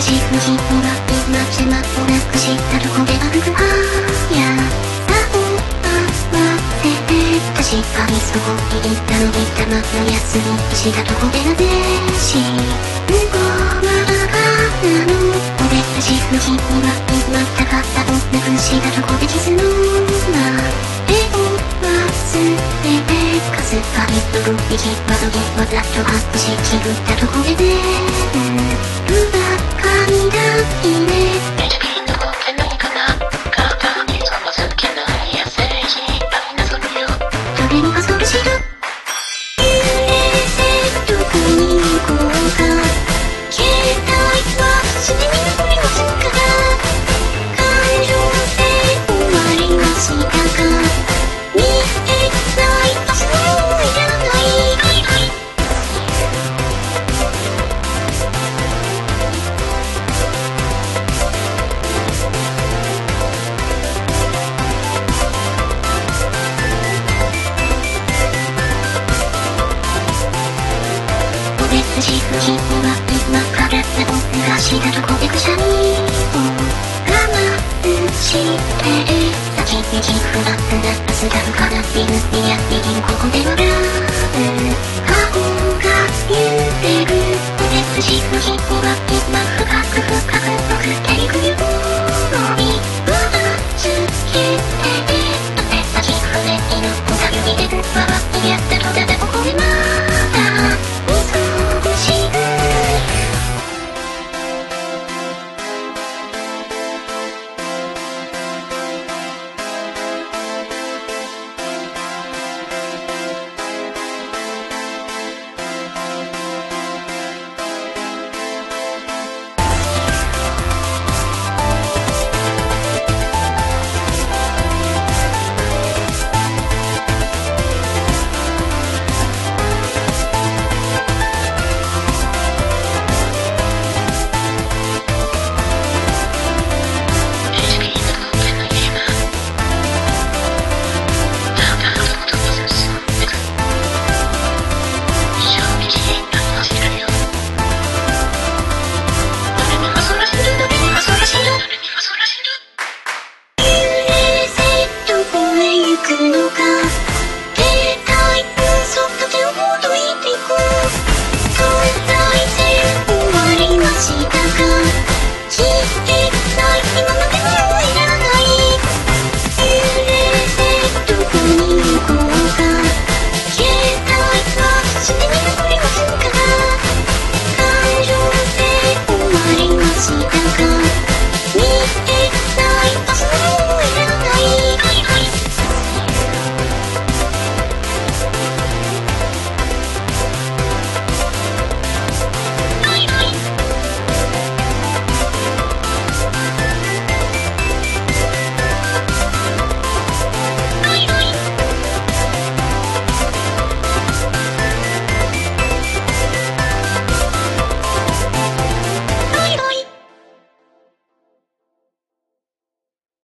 し虫をがみんな島をなくしたとこで歩くはやあを慌てて確かにそこにいたのにたまの休みしたとこでなでし引っ張るでわざと発しちぐったとこれでねんうわ噛んだいいね。筋筋終今からて僕がしたとこでくしゃみを我慢してくのか